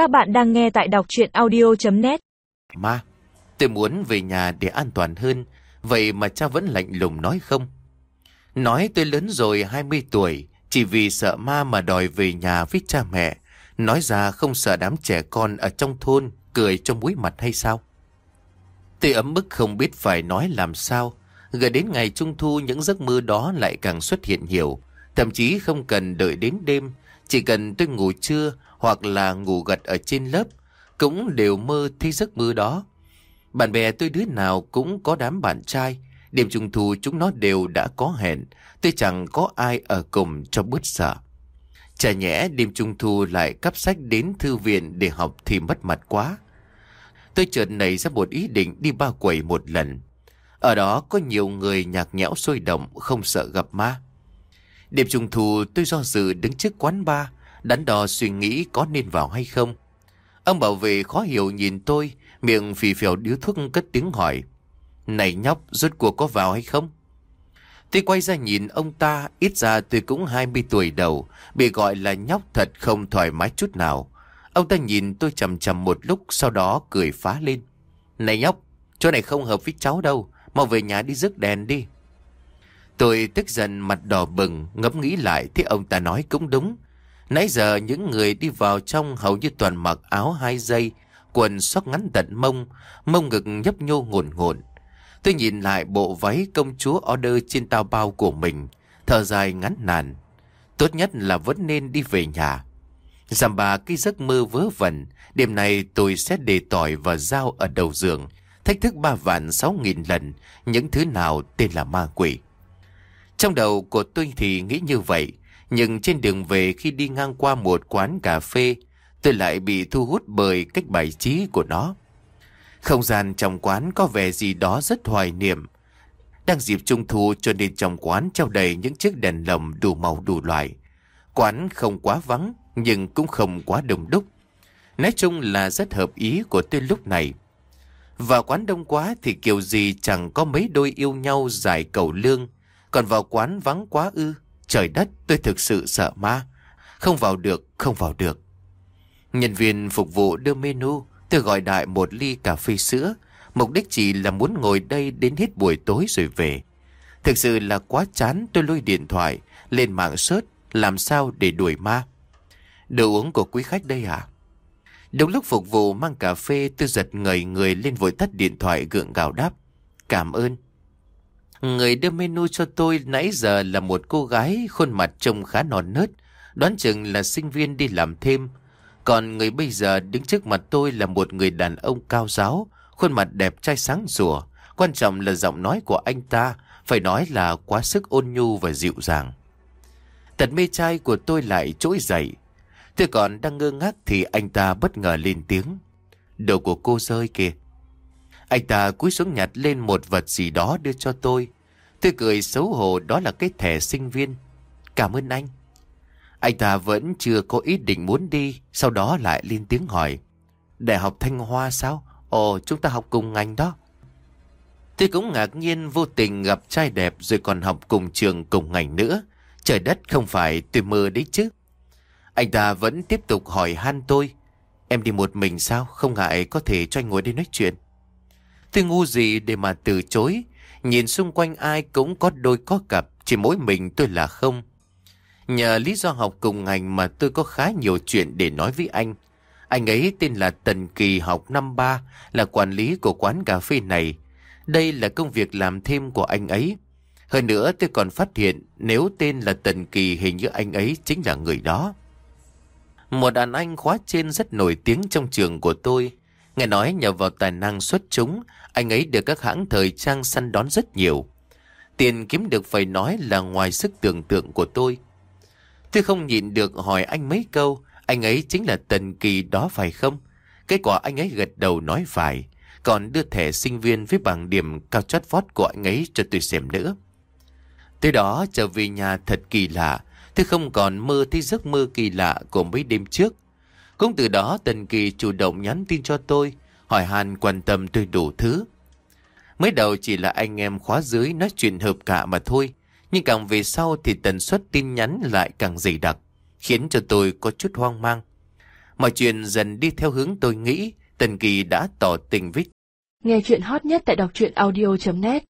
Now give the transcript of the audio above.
Các bạn đang nghe tại đọc chuyện audio.net Ma, tôi muốn về nhà để an toàn hơn, vậy mà cha vẫn lạnh lùng nói không. Nói tôi lớn rồi 20 tuổi, chỉ vì sợ ma mà đòi về nhà với cha mẹ. Nói ra không sợ đám trẻ con ở trong thôn cười trong mũi mặt hay sao? Tôi ấm bức không biết phải nói làm sao. Gần đến ngày trung thu những giấc mơ đó lại càng xuất hiện nhiều. Thậm chí không cần đợi đến đêm, chỉ cần tôi ngủ trưa hoặc là ngủ gật ở trên lớp, cũng đều mơ thấy giấc mơ đó. Bạn bè tôi đứa nào cũng có đám bạn trai, đêm trung thu chúng nó đều đã có hẹn, tôi chẳng có ai ở cùng cho bớt sợ. Chả nhẽ đêm trung thu lại cắp sách đến thư viện để học thì mất mặt quá. Tôi chợt nảy ra một ý định đi ba quầy một lần. Ở đó có nhiều người nhạc nhẽo sôi động, không sợ gặp ma điệp trùng thù tôi do dự đứng trước quán bar, đắn đo suy nghĩ có nên vào hay không. Ông bảo vệ khó hiểu nhìn tôi, miệng phì phèo điếu thuốc cất tiếng hỏi. Này nhóc, rốt cuộc có vào hay không? Tôi quay ra nhìn ông ta, ít ra tôi cũng 20 tuổi đầu, bị gọi là nhóc thật không thoải mái chút nào. Ông ta nhìn tôi chầm chầm một lúc, sau đó cười phá lên. Này nhóc, chỗ này không hợp với cháu đâu, mau về nhà đi rước đèn đi. Tôi tức giận mặt đỏ bừng, ngẫm nghĩ lại thì ông ta nói cũng đúng. Nãy giờ những người đi vào trong hầu như toàn mặc áo hai dây, quần sóc ngắn tận mông, mông ngực nhấp nhô ngồn ngồn. Tôi nhìn lại bộ váy công chúa order trên tao bao của mình, thở dài ngắn nàn. Tốt nhất là vẫn nên đi về nhà. Giảm bà cái giấc mơ vớ vẩn, đêm nay tôi sẽ để tỏi và dao ở đầu giường, thách thức ba vạn sáu nghìn lần những thứ nào tên là ma quỷ. Trong đầu của tôi thì nghĩ như vậy, nhưng trên đường về khi đi ngang qua một quán cà phê, tôi lại bị thu hút bởi cách bài trí của nó. Không gian trong quán có vẻ gì đó rất hoài niệm. Đang dịp trung thu cho nên trong quán treo đầy những chiếc đèn lồng đủ màu đủ loại. Quán không quá vắng, nhưng cũng không quá đông đúc. Nói chung là rất hợp ý của tôi lúc này. và quán đông quá thì kiểu gì chẳng có mấy đôi yêu nhau giải cầu lương. Còn vào quán vắng quá ư. Trời đất tôi thực sự sợ ma. Không vào được, không vào được. Nhân viên phục vụ đưa menu. Tôi gọi đại một ly cà phê sữa. Mục đích chỉ là muốn ngồi đây đến hết buổi tối rồi về. Thực sự là quá chán tôi lôi điện thoại lên mạng search làm sao để đuổi ma. Đồ uống của quý khách đây à? Đúng lúc phục vụ mang cà phê tôi giật ngời người lên vội tắt điện thoại gượng gạo đáp. Cảm ơn. Người đưa menu cho tôi nãy giờ là một cô gái khuôn mặt trông khá non nớt, đoán chừng là sinh viên đi làm thêm. Còn người bây giờ đứng trước mặt tôi là một người đàn ông cao giáo, khuôn mặt đẹp trai sáng rùa. Quan trọng là giọng nói của anh ta, phải nói là quá sức ôn nhu và dịu dàng. Tật mê trai của tôi lại trỗi dậy. Tôi còn đang ngơ ngác thì anh ta bất ngờ lên tiếng. Đồ của cô rơi kìa. Anh ta cúi xuống nhặt lên một vật gì đó đưa cho tôi. Tôi cười xấu hổ đó là cái thẻ sinh viên. Cảm ơn anh. Anh ta vẫn chưa có ý định muốn đi, sau đó lại lên tiếng hỏi. Đại học Thanh Hoa sao? Ồ, chúng ta học cùng ngành đó. Tôi cũng ngạc nhiên vô tình gặp trai đẹp rồi còn học cùng trường cùng ngành nữa. Trời đất không phải tôi mơ đấy chứ. Anh ta vẫn tiếp tục hỏi han tôi. Em đi một mình sao? Không ngại có thể cho anh ngồi đây nói chuyện. Tôi ngu gì để mà từ chối. Nhìn xung quanh ai cũng có đôi có cặp. Chỉ mỗi mình tôi là không. Nhờ lý do học cùng ngành mà tôi có khá nhiều chuyện để nói với anh. Anh ấy tên là Tần Kỳ học năm ba, là quản lý của quán cà phê này. Đây là công việc làm thêm của anh ấy. Hơn nữa tôi còn phát hiện nếu tên là Tần Kỳ hình như anh ấy chính là người đó. Một đàn anh khóa trên rất nổi tiếng trong trường của tôi. Nghe nói nhờ vào tài năng xuất chúng, anh ấy được các hãng thời trang săn đón rất nhiều. Tiền kiếm được phải nói là ngoài sức tưởng tượng của tôi. Tôi không nhịn được hỏi anh mấy câu, anh ấy chính là Tần Kỳ đó phải không? Kết quả anh ấy gật đầu nói phải, còn đưa thẻ sinh viên với bảng điểm cao chót vót của anh ấy cho tôi xem nữa. Tới đó trở về nhà thật kỳ lạ, tôi không còn mơ thấy giấc mơ kỳ lạ của mấy đêm trước. Cũng từ đó Tần Kỳ chủ động nhắn tin cho tôi, hỏi han quan tâm tôi đủ thứ. Mới đầu chỉ là anh em khóa dưới nói chuyện hợp cả mà thôi, nhưng càng về sau thì tần suất tin nhắn lại càng dày đặc, khiến cho tôi có chút hoang mang. Mọi chuyện dần đi theo hướng tôi nghĩ, Tần Kỳ đã tỏ tình với Nghe chuyện hot nhất tại đọc truyện audio.net